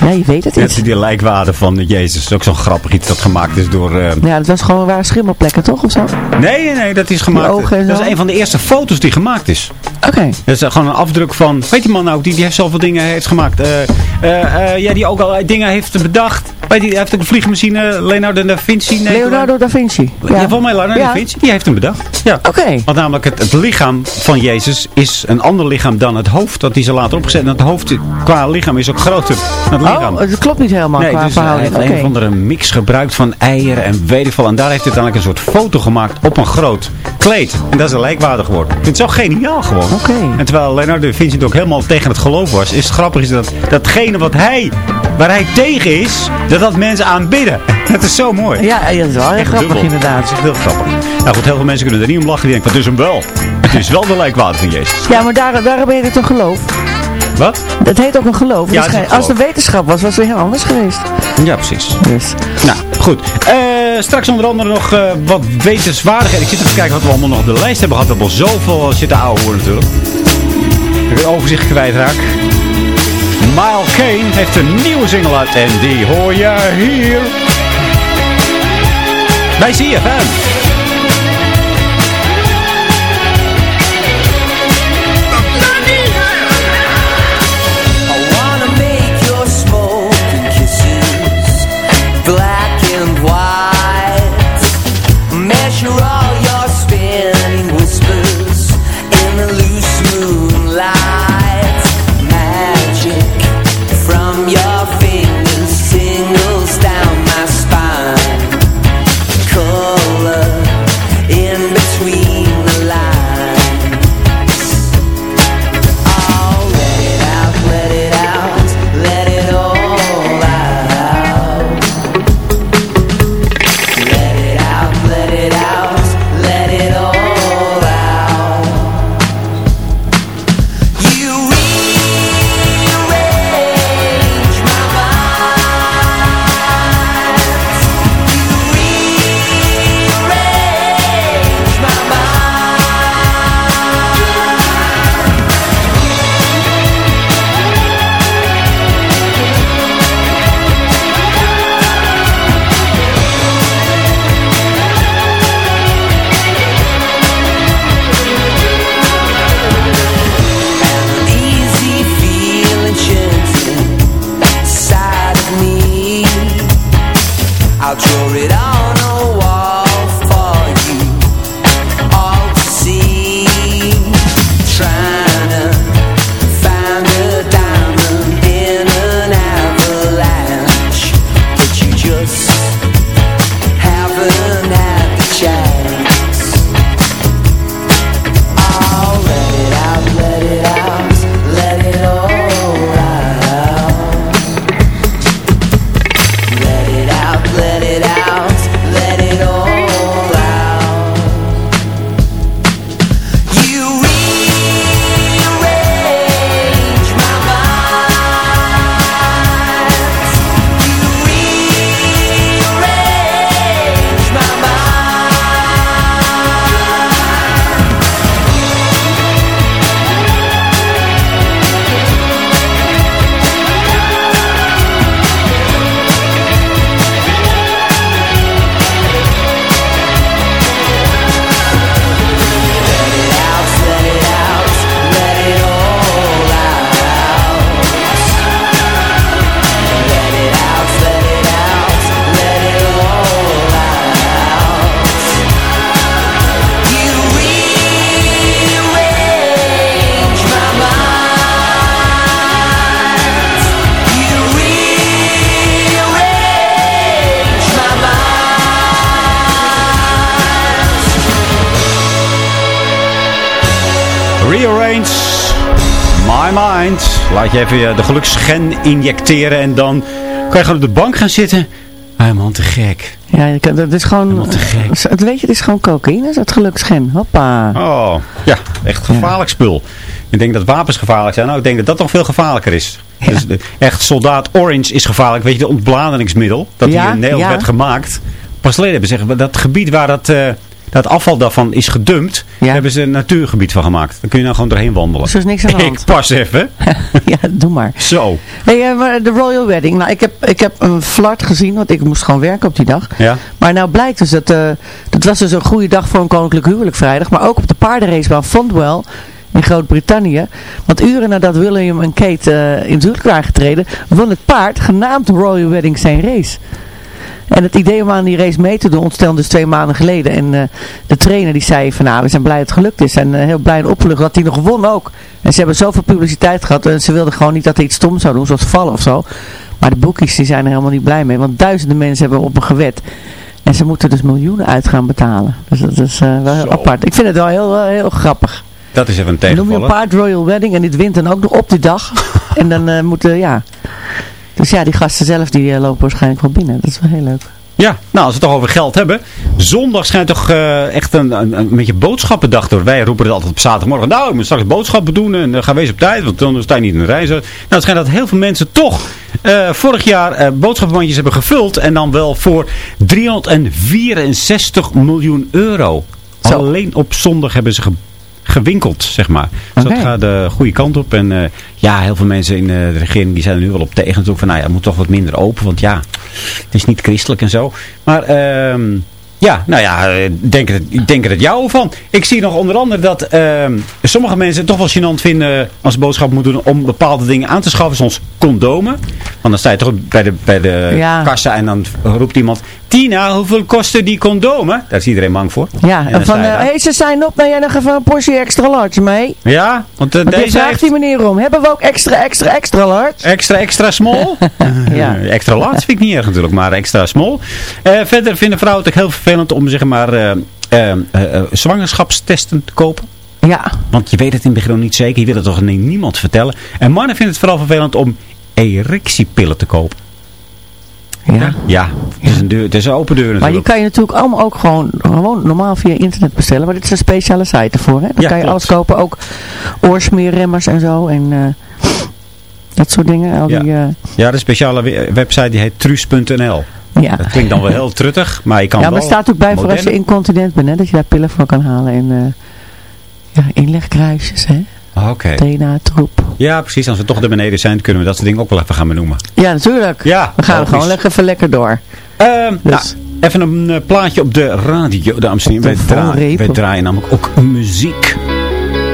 Ja, je weet het Net niet. als die lijkwaarde van Jezus. Dat is ook zo'n grappig iets dat gemaakt is door... eh, Ja, dat was gewoon waar schimmelplekken, toch? Of zo? Nee, nee, nee, dat is gemaakt. Die ogen en dat is een van de eerste foto's die gemaakt is. Oké. Dat is eh, gewoon een afdruk van... Weet die man nou, die, die heeft zoveel dingen heeft gemaakt. Eh, eh, eh, ja, die ook al dingen heeft bedacht. Weet die, heeft ook de vliegmachine Leonardo da Vinci. nee, Leonardo da Vinci. Ja, volgens mij Leonardo Ja. da Vinci. Die heeft hem bedacht. Ja. Oké. Want namelijk het, het lichaam van Jezus is een ander lichaam dan het hoofd dat hij ze later opgezet. En het hoofd qua lichaam is ook groter dan het lichaam. Oh, het klopt niet helemaal Nee, qua dus hij heeft een of andere mix gebruikt van eieren en weet ik veel. En daar heeft hij uiteindelijk een soort foto gemaakt op een groot kleed. En dat is een lijkwaardig geworden. Ik vind het zo geniaal gewoon. Oké. En terwijl Leonardo da Vinci ook helemaal tegen het geloof was, is het grappig is dat datgene wat hij, waar hij tegen is, dat dat mensen aanbidden. Dat is zo mooi. Ja, dat is wel heel grappig dubbel. inderdaad. Dat is echt heel grappig. Nou goed, heel veel mensen kunnen er niet om lachen. Die denken, wat is hem wel? Het is wel de lijkwaardig van Jezus. Ja, maar daar, daarom heet het een geloof. Wat? Dat heet ook een geloof. Ja, Dus een als een wetenschap was, was het heel anders geweest. Ja, precies. Dus. Nou, goed. Eh, straks onder andere nog eh, wat wetenswaardigheden. Ik zit even te kijken wat we allemaal nog op de lijst hebben gehad. We hebben al zoveel zitten ouwe worden natuurlijk. Ik het overzicht kwijtraak. Mile Kane heeft een nieuwe single uit en die hoor je hier. Bij CFM. Even je de geluksgen injecteren en dan kan je gewoon op de bank gaan zitten. Helemaal te gek. Ja, dat is gewoon... Het weet je, het is gewoon cocaïne, dat geluksgen. Hoppa. Oh, ja, echt gevaarlijk spul. Ik denk dat wapens gevaarlijk zijn. Nou, ik denk dat dat nog veel gevaarlijker is. Dus de- echt, soldaat Orange is gevaarlijk. Weet je, de ontbladeringsmiddel. Dat Ja, hier in Nederland werd gemaakt. Pas geleden hebben ze gezegd, dat gebied waar dat, eh, dat afval daarvan is gedumpt, hebben ze een natuurgebied van gemaakt. Dan kun je nou gewoon doorheen wandelen. Dus er is niks aan de hand. Ik pas even. ja, doe maar. Zo. Hey, eh, maar de Royal Wedding. Nou, ik heb, ik heb een flart gezien, want ik moest gewoon werken op die dag. Ja. Maar nou blijkt dus dat, eh, dat was dus een goede dag voor een koninklijk huwelijk vrijdag. Maar ook op de paardenracebaan Fondwell in Groot-Brittannië. Want uren nadat William en Kate eh, in het huwelijk waren getreden, won het paard, genaamd Royal Wedding, zijn race. En het idee om aan die race mee te doen ontstond dus twee maanden geleden. En eh, de trainer die zei van nou, we zijn blij dat het gelukt is. En eh, heel blij en opgelucht dat hij nog won ook. En ze hebben zoveel publiciteit gehad. En ze wilden gewoon niet dat hij iets stom zou doen, zoals vallen of zo. Maar de boekies die zijn er helemaal niet blij mee. Want duizenden mensen hebben op hem gewet. En ze moeten dus miljoenen uit gaan betalen. Dus dat is eh, wel heel apart. Ik vind het wel heel, heel grappig. Dat is even een Noem je een tegenvaller. paard Royal Wedding en dit wint dan ook nog op die dag. en dan moeten, ja... Dus ja, die gasten zelf die eh, lopen waarschijnlijk wel binnen. Dat is wel heel leuk. Ja, nou als we het toch over geld hebben. Zondag schijnt toch eh, echt een, een, een beetje boodschappendag door. Wij roepen het altijd op zaterdagmorgen. Nou, ik moet straks boodschappen doen en uh, ga wees op tijd. Want dan sta je niet in de rij. Nou, het schijnt dat heel veel mensen toch eh, vorig jaar eh, boodschappenmandjes hebben gevuld. En dan wel voor 364 miljoen euro. Alleen op zondag hebben ze gewinkeld, zeg maar. Dus dat gaat de goede kant op. En eh, ja, heel veel mensen in eh, de regering die zijn er nu wel op tegen. Natuurlijk van, nou ja, het moet toch wat minder open. Want ja, het is niet christelijk en zo. Maar ehm, ja, nou ja, eh, denk er, ik denk er het jou van. Ik zie nog onder andere dat ehm, sommige mensen het toch wel gênant vinden als ze boodschap moeten doen om bepaalde dingen aan te schaffen. Zoals condomen. Want dan sta je toch bij de, bij de Ja. kassa en dan roept iemand... Tina, hoeveel kosten die condomen? Daar is iedereen bang voor. Ja, En van, hé, hey, ze zijn op, nou jij nog even een portie extra large mee. Ja, want uh, Want dit deze vraagt heeft die meneer om. Hebben we ook extra, extra, extra large? extra, extra small. Ja. Eh, extra large vind ik niet erg natuurlijk, maar extra small. Eh, verder vinden vrouwen het ook heel vervelend om zeg maar eh, eh, eh, eh, zwangerschapstesten te kopen. Ja. Want je weet het in het begin nog niet zeker. Je wil het toch niemand vertellen. En mannen vinden het vooral vervelend om erectiepillen te kopen. Ja. Ja, het is een, deur, het is een open deur Maar je natuurlijk. kan je natuurlijk allemaal ook gewoon, gewoon normaal via internet bestellen. Maar dit is een speciale site ervoor. Hè? Dan Ja, kan je klopt. alles kopen. Ook oorsmeerremmers en zo. En eh, dat soort dingen. Al Ja. die, eh, Ja, de speciale we- website die heet truus.nl. ja. Dat klinkt dan wel heel truttig, maar je kan ja, wel maar er staat ook bij voor als je incontinent bent. Hè? Dat je daar pillen voor kan halen. En eh, ja, inlegkruisjes. Hè? Ah, Oké. DNA, troep. Ja, precies. Als we toch er beneden zijn, kunnen we dat soort dingen ook wel even gaan benoemen. Ja, natuurlijk. Ja, We gaan logisch. gewoon lekker, even lekker door. Ehm, Dus- nou, even een eh, plaatje op de radio, dames en heren. De Wij, dra valreep. wij draaien namelijk ook muziek.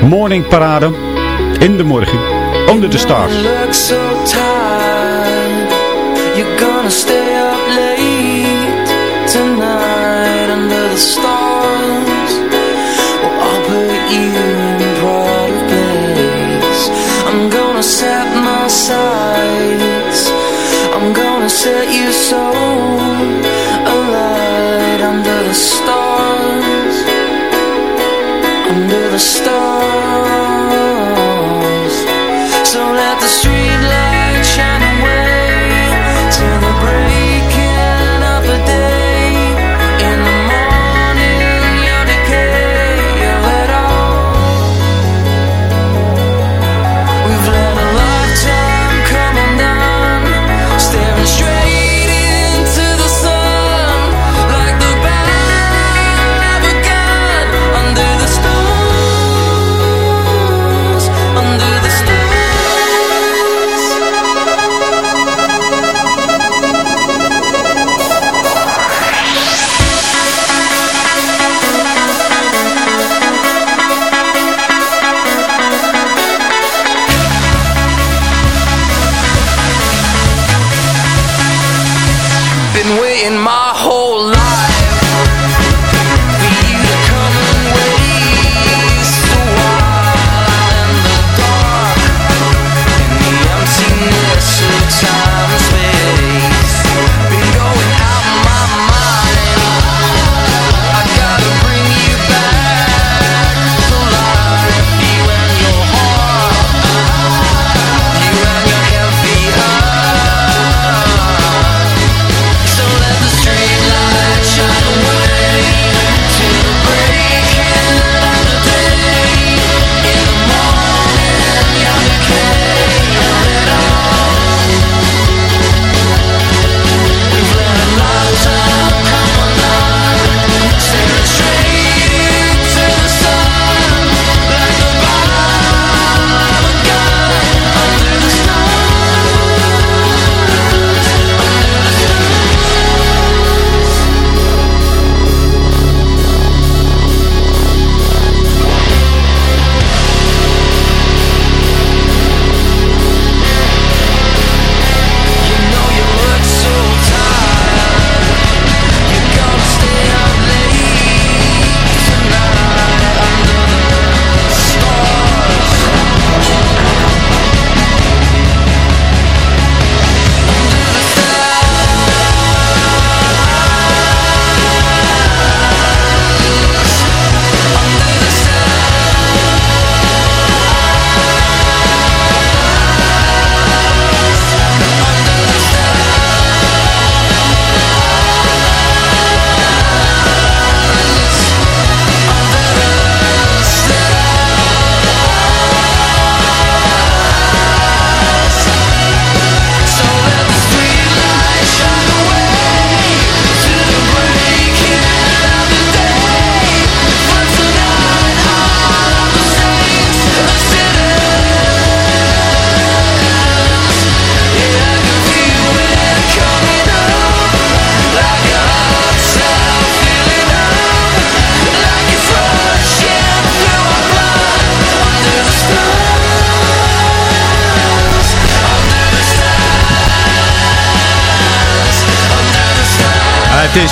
Morning Parade. In de morgen. Under the stars. look so tired You're gonna stay Under the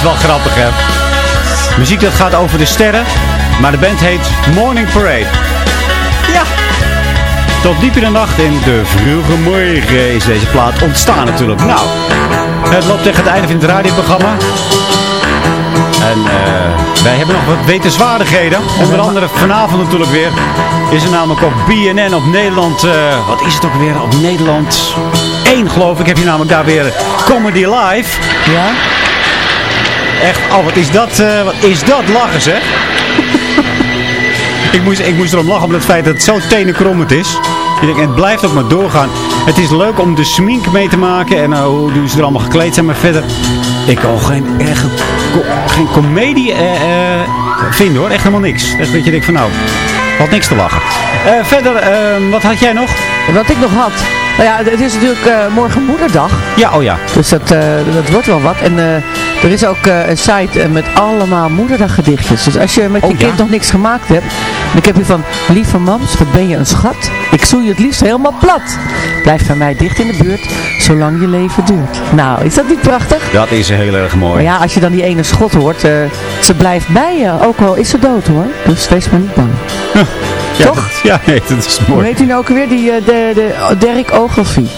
is wel grappig, hè. Muziek dat gaat over de sterren. Maar de band heet Morning Parade. Ja. Tot diep in de nacht in de vroege morgen is deze plaat ontstaan natuurlijk. Nou, het loopt tegen het einde van het radioprogramma. En eh, wij hebben nog wat wetenswaardigheden. Onder andere vanavond natuurlijk weer. Is er namelijk op BNN op Nederland. eh, wat is het ook weer? Op Nederland 1 geloof ik. Heb je namelijk daar weer Comedy Live. Ja? Echt, oh wat is dat, eh, wat is dat lachen zeg. ik, moest, ik moest erom lachen om het feit dat het zo tenenkrommend is. Ik denk, het blijft ook maar doorgaan. Het is leuk om de smink mee te maken en eh, hoe ze er allemaal gekleed zijn. Maar verder, ik kan geen, echt, co- geen comedie eh, eh, vinden hoor. Echt helemaal niks. Echt dat je denkt van nou, wat niks te lachen. Eh, verder, eh, wat had jij nog? Wat ik nog had. Nou ja, het is natuurlijk eh, morgen moederdag. Ja, oh ja. Dus dat, eh, dat wordt wel wat. En eh, er is ook eh, een site eh, met allemaal moederdaggedichtjes. Dus als je met je Oh, ja? kind nog niks gemaakt hebt. Dan heb je van, lieve mams, wat ben je een schat. Ik zoel je het liefst helemaal plat. Blijf bij mij dicht in de buurt, zolang je leven duurt. Nou, is dat niet prachtig? Dat is heel erg mooi. Maar ja, als je dan die ene schot hoort, eh, ze blijft bij je. Ook al is ze dood hoor. Dus wees maar niet bang. Ja, Toch? dat- ja, nee, dat is Hoe mooi. heet hij nou ook weer? Die, de, de, Dirk Ogilvie.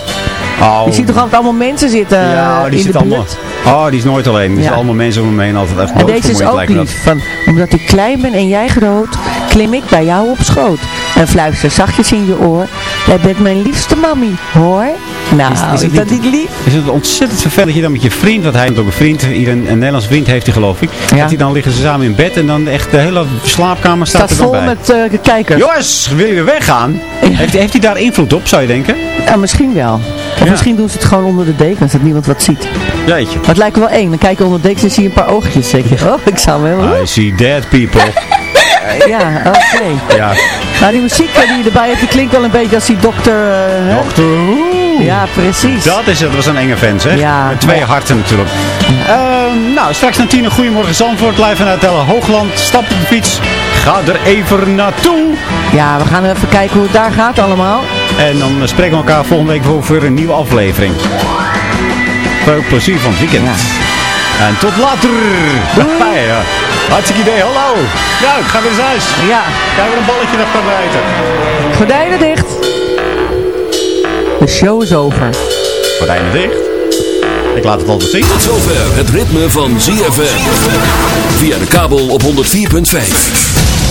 Oh. Je ziet toch altijd allemaal mensen zitten Ja, die in zit de allemaal. buurt. Oh, die is nooit alleen. Er Ja. zitten allemaal mensen om hem heen. Altijd echt En deze is ook dat. lief. Van, omdat ik klein ben en jij groot, klim ik bij jou op schoot. En fluister zachtjes in je oor. Jij bent mijn liefste mammy, hoor. Nou, is, dat niet- lief? Is het ontzettend vervelend dat je dan met je vriend, want hij heeft ook een vriend, hier een, een Nederlands vriend heeft hij geloof ik. Dat hij dan liggen ze samen in bed en dan echt de hele slaapkamer staat, Staat er dan vol met eh, kijkers. Jongens, wil je weer weggaan? Heeft, heeft hij daar invloed op, zou je denken? Ja, misschien wel. Of misschien doen ze het gewoon onder de dekens, dat niemand wat ziet. Jeetje. Maar het lijkt wel één. Dan kijk je onder de dekens en zie je een paar oogjes. Zeg je, oh, ik zou hem wel... I see dead people. Ja, oké. ja. Nou, die muziek eh, die je erbij hebt, die klinkt wel een beetje als die dokter... hè? Doctor Who. Ja, precies. Dat is het, dat was een enge fan, zeg. Ja. Met twee harten natuurlijk. Ehm, nou, straks naar tien, een goedemorgen Zandvoort. Live vanuit Telle Hoogland. Stap op de fiets. Ga er even naartoe. Ja, we gaan even kijken hoe het daar gaat allemaal. En dan eh, spreken we elkaar volgende week voor, een nieuwe aflevering. Veel plezier van het weekend. En tot later. Doei. Ja. Hartstikke idee, hallo. Ja, ik ga weer eens naar huis. Ja. Kijk weer een balletje naar buiten. Gordijnen dicht. De show is over. Gordijnen dicht. Ik laat het altijd zien. Tot zover het ritme van ZFM. Via de kabel op 104.5.